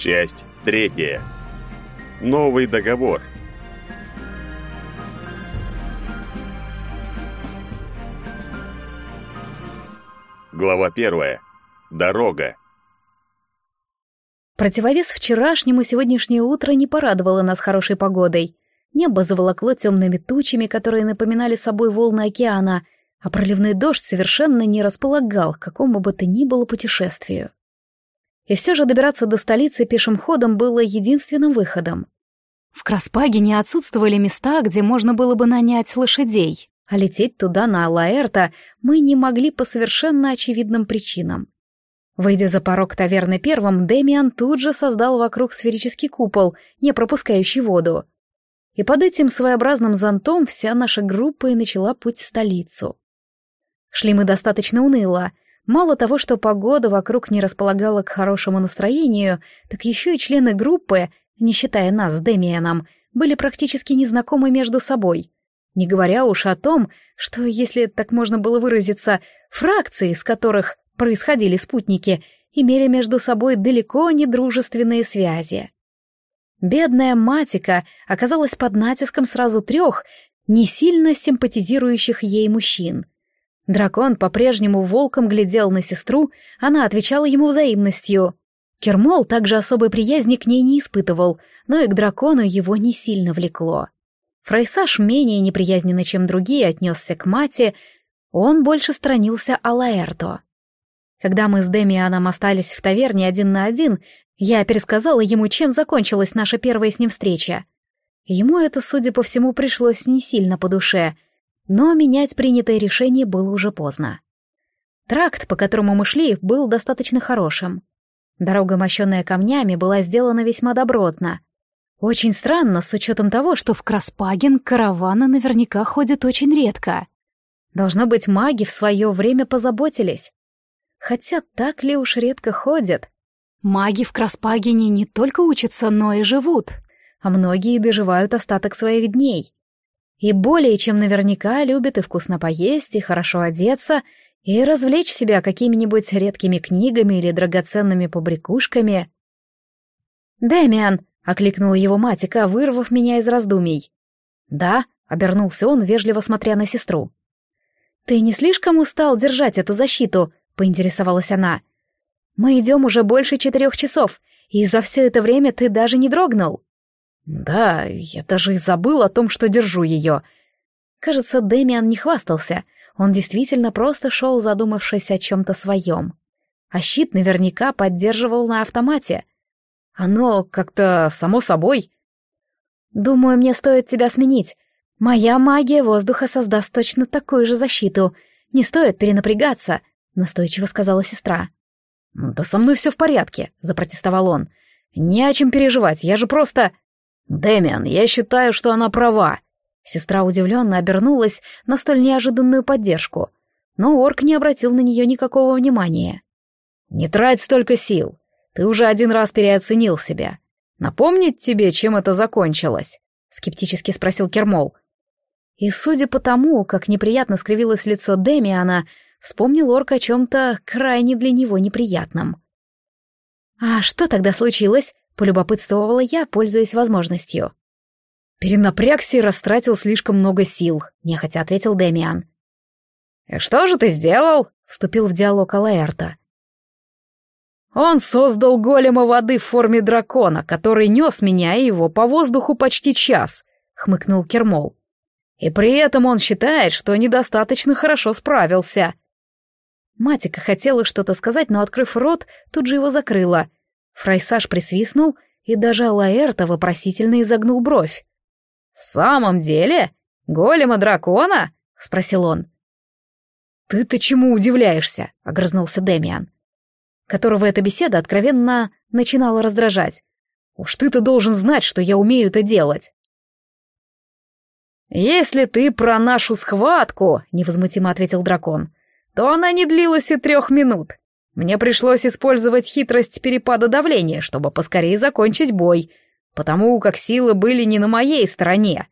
Часть третья. Новый договор. Глава первая. Дорога. Противовес вчерашнему сегодняшнее утро не порадовало нас хорошей погодой. Небо заволокло темными тучами, которые напоминали собой волны океана, а проливной дождь совершенно не располагал к какому бы то ни было путешествию. И все же добираться до столицы пешим ходом было единственным выходом. В Краспагине отсутствовали места, где можно было бы нанять лошадей, а лететь туда на Алаэрта мы не могли по совершенно очевидным причинам. Выйдя за порог таверны первым, Демиан тут же создал вокруг сферический купол, не пропускающий воду. И под этим своеобразным зонтом вся наша группа и начала путь в столицу. Шли мы достаточно уныло. Мало того, что погода вокруг не располагала к хорошему настроению, так еще и члены группы, не считая нас с Демианом, были практически незнакомы между собой. Не говоря уж о том, что, если так можно было выразиться, фракции, из которых происходили спутники, имели между собой далеко не дружественные связи. Бедная Матика оказалась под натиском сразу трех, не сильно симпатизирующих ей мужчин. Дракон по-прежнему волком глядел на сестру, она отвечала ему взаимностью. Кермол также особой приязни к ней не испытывал, но и к дракону его не сильно влекло. Фрейсаж менее неприязненно, чем другие, отнесся к мате, он больше сторонился Алаэрто. Когда мы с Демианом остались в таверне один на один, я пересказала ему, чем закончилась наша первая с ним встреча. Ему это, судя по всему, пришлось не сильно по душе, но менять принятое решение было уже поздно. Тракт, по которому мы шли, был достаточно хорошим. Дорога, мощенная камнями, была сделана весьма добротно. Очень странно, с учетом того, что в Краспаген караваны наверняка ходят очень редко. Должно быть, маги в свое время позаботились. Хотя так ли уж редко ходят? Маги в Краспагине не только учатся, но и живут, а многие доживают остаток своих дней. И более чем наверняка любят и вкусно поесть, и хорошо одеться, и развлечь себя какими-нибудь редкими книгами или драгоценными побрякушками. «Дэмиан!» — окликнула его матика, вырвав меня из раздумий. «Да», — обернулся он, вежливо смотря на сестру. «Ты не слишком устал держать эту защиту?» — поинтересовалась она. Мы идем уже больше четырех часов, и за все это время ты даже не дрогнул. Да, я даже и забыл о том, что держу ее. Кажется, Дэмиан не хвастался. Он действительно просто шел, задумавшись о чем-то своем. А щит наверняка поддерживал на автомате. Оно как-то само собой. Думаю, мне стоит тебя сменить. Моя магия воздуха создаст точно такую же защиту. Не стоит перенапрягаться, настойчиво сказала сестра. «Да со мной все в порядке», — запротестовал он. «Не о чем переживать, я же просто...» «Дэмиан, я считаю, что она права». Сестра удивленно обернулась на столь неожиданную поддержку, но орк не обратил на нее никакого внимания. «Не трать столько сил. Ты уже один раз переоценил себя. Напомнить тебе, чем это закончилось?» — скептически спросил Кермол. И судя по тому, как неприятно скривилось лицо Демиана, Вспомнил орк о чем-то крайне для него неприятном. «А что тогда случилось?» — полюбопытствовала я, пользуясь возможностью. «Перенапрягся и растратил слишком много сил», — нехотя ответил Демиан. «И что же ты сделал?» — вступил в диалог Алаэрта. «Он создал голема воды в форме дракона, который нес меня и его по воздуху почти час», — хмыкнул Кермол. «И при этом он считает, что недостаточно хорошо справился». Матика хотела что-то сказать, но, открыв рот, тут же его закрыла. Фрайсаж присвистнул, и даже Алаэрта вопросительно изогнул бровь. «В самом деле? Голема дракона?» — спросил он. «Ты-то чему удивляешься?» — огрызнулся Демиан, которого эта беседа откровенно начинала раздражать. «Уж ты-то должен знать, что я умею это делать». «Если ты про нашу схватку», — невозмутимо ответил дракон, то она не длилась и трех минут. Мне пришлось использовать хитрость перепада давления, чтобы поскорее закончить бой, потому как силы были не на моей стороне.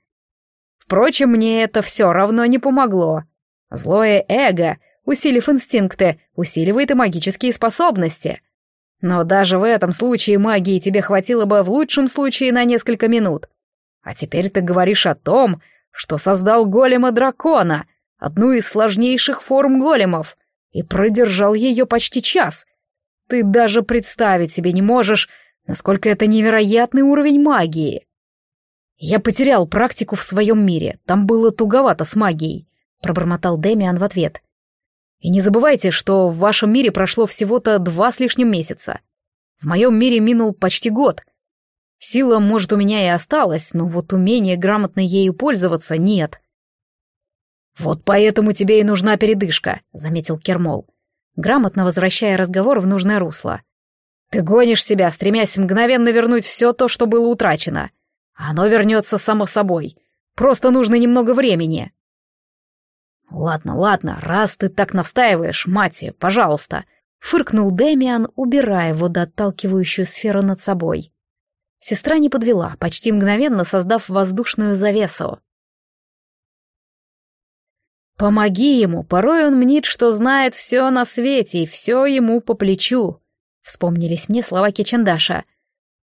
Впрочем, мне это все равно не помогло. Злое эго, усилив инстинкты, усиливает и магические способности. Но даже в этом случае магии тебе хватило бы в лучшем случае на несколько минут. А теперь ты говоришь о том, что создал голема дракона, одну из сложнейших форм големов, и продержал ее почти час. Ты даже представить себе не можешь, насколько это невероятный уровень магии. Я потерял практику в своем мире, там было туговато с магией, пробормотал Демиан в ответ. И не забывайте, что в вашем мире прошло всего-то два с лишним месяца. В моем мире минул почти год. Сила, может, у меня и осталась, но вот умение грамотно ею пользоваться нет. «Вот поэтому тебе и нужна передышка», — заметил Кермол, грамотно возвращая разговор в нужное русло. «Ты гонишь себя, стремясь мгновенно вернуть все то, что было утрачено. Оно вернется само собой. Просто нужно немного времени». «Ладно, ладно, раз ты так настаиваешь, мать, пожалуйста», — фыркнул Дэмиан, убирая водоотталкивающую сферу над собой. Сестра не подвела, почти мгновенно создав воздушную завесу. «Помоги ему, порой он мнит, что знает все на свете, и все ему по плечу», — вспомнились мне слова Кичендаша.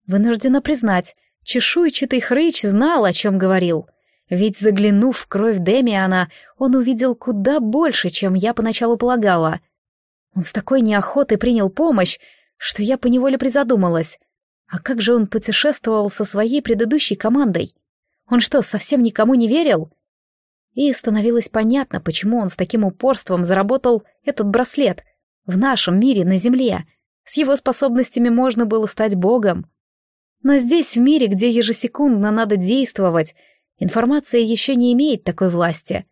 Вынуждена признать, чешуйчатый хрыч знал, о чем говорил. Ведь, заглянув в кровь Демиана, он увидел куда больше, чем я поначалу полагала. Он с такой неохотой принял помощь, что я поневоле призадумалась. А как же он путешествовал со своей предыдущей командой? Он что, совсем никому не верил? И становилось понятно, почему он с таким упорством заработал этот браслет в нашем мире на Земле. С его способностями можно было стать богом. Но здесь, в мире, где ежесекундно надо действовать, информация еще не имеет такой власти.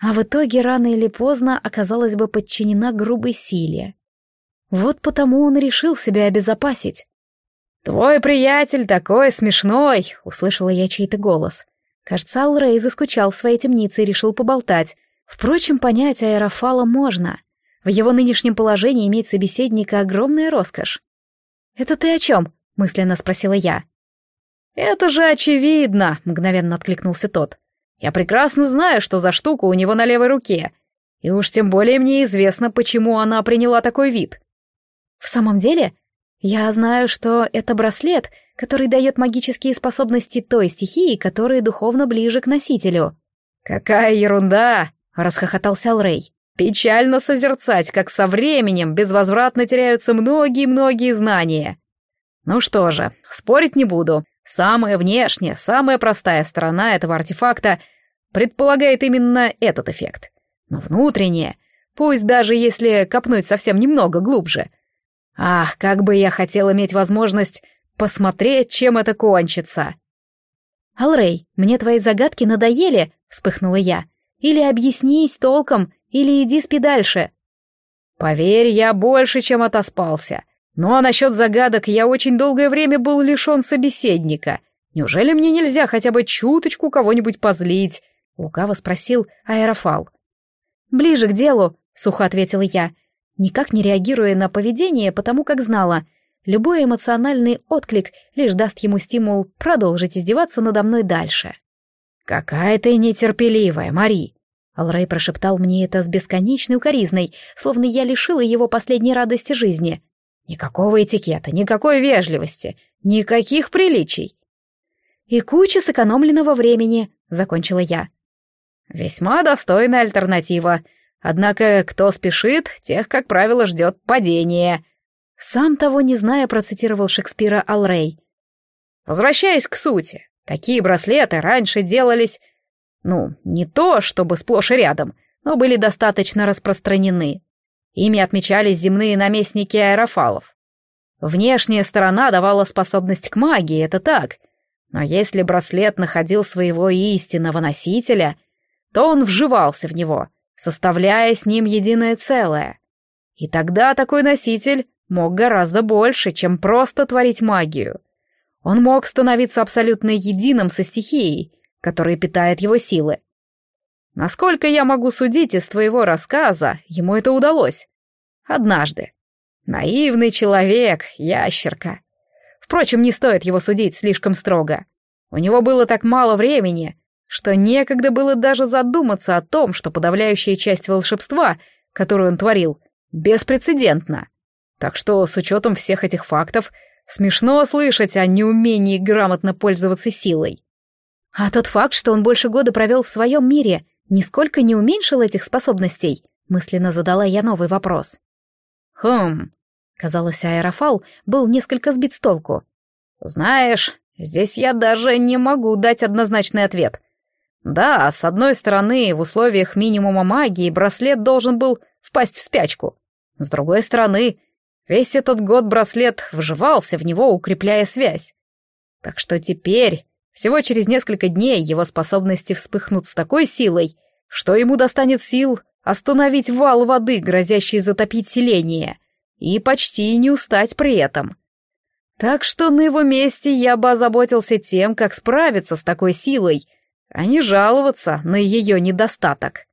А в итоге рано или поздно оказалась бы подчинена грубой силе. Вот потому он решил себя обезопасить. «Твой приятель такой смешной!» — услышала я чей-то голос. Кажется, Алрей заскучал в своей темнице и решил поболтать. Впрочем, понять аэрофала можно. В его нынешнем положении иметь собеседника огромная роскошь. «Это ты о чем?» — мысленно спросила я. «Это же очевидно!» — мгновенно откликнулся тот. «Я прекрасно знаю, что за штука у него на левой руке. И уж тем более мне известно, почему она приняла такой вид». «В самом деле? Я знаю, что это браслет, который дает магические способности той стихии, которая духовно ближе к носителю. «Какая ерунда!» — расхохотался Алрей. «Печально созерцать, как со временем безвозвратно теряются многие-многие знания. Ну что же, спорить не буду. Самая внешняя, самая простая сторона этого артефакта предполагает именно этот эффект. Но внутренняя, пусть даже если копнуть совсем немного глубже. Ах, как бы я хотел иметь возможность посмотреть, чем это кончится. «Алрей, мне твои загадки надоели», — вспыхнула я. «Или объяснись толком, или иди спи дальше». «Поверь, я больше, чем отоспался. Ну а насчет загадок я очень долгое время был лишен собеседника. Неужели мне нельзя хотя бы чуточку кого-нибудь позлить?» — лукаво спросил Аэрофал. «Ближе к делу», — сухо ответила я, никак не реагируя на поведение, потому как знала, Любой эмоциональный отклик лишь даст ему стимул продолжить издеваться надо мной дальше. «Какая ты нетерпеливая, Мари!» Алрей прошептал мне это с бесконечной укоризной, словно я лишила его последней радости жизни. Никакого этикета, никакой вежливости, никаких приличий. «И куча сэкономленного времени», — закончила я. «Весьма достойная альтернатива. Однако, кто спешит, тех, как правило, ждет падение», сам того не зная, процитировал Шекспира Алрей. Возвращаясь к сути, такие браслеты раньше делались, ну, не то, чтобы сплошь и рядом, но были достаточно распространены. Ими отмечались земные наместники аэрофалов. Внешняя сторона давала способность к магии, это так. Но если браслет находил своего истинного носителя, то он вживался в него, составляя с ним единое целое. И тогда такой носитель мог гораздо больше, чем просто творить магию. Он мог становиться абсолютно единым со стихией, которая питает его силы. Насколько я могу судить из твоего рассказа, ему это удалось. Однажды. Наивный человек, ящерка. Впрочем, не стоит его судить слишком строго. У него было так мало времени, что некогда было даже задуматься о том, что подавляющая часть волшебства, которую он творил, беспрецедентна. Так что с учетом всех этих фактов смешно слышать о неумении грамотно пользоваться силой. А тот факт, что он больше года провел в своем мире, нисколько не уменьшил этих способностей, мысленно задала я новый вопрос. Хм, казалось, аэрофал был несколько сбит с толку. Знаешь, здесь я даже не могу дать однозначный ответ. Да, с одной стороны, в условиях минимума магии браслет должен был впасть в спячку. С другой стороны, весь этот год браслет вживался в него, укрепляя связь. Так что теперь, всего через несколько дней, его способности вспыхнут с такой силой, что ему достанет сил остановить вал воды, грозящий затопить селение, и почти не устать при этом. Так что на его месте я бы озаботился тем, как справиться с такой силой, а не жаловаться на ее недостаток.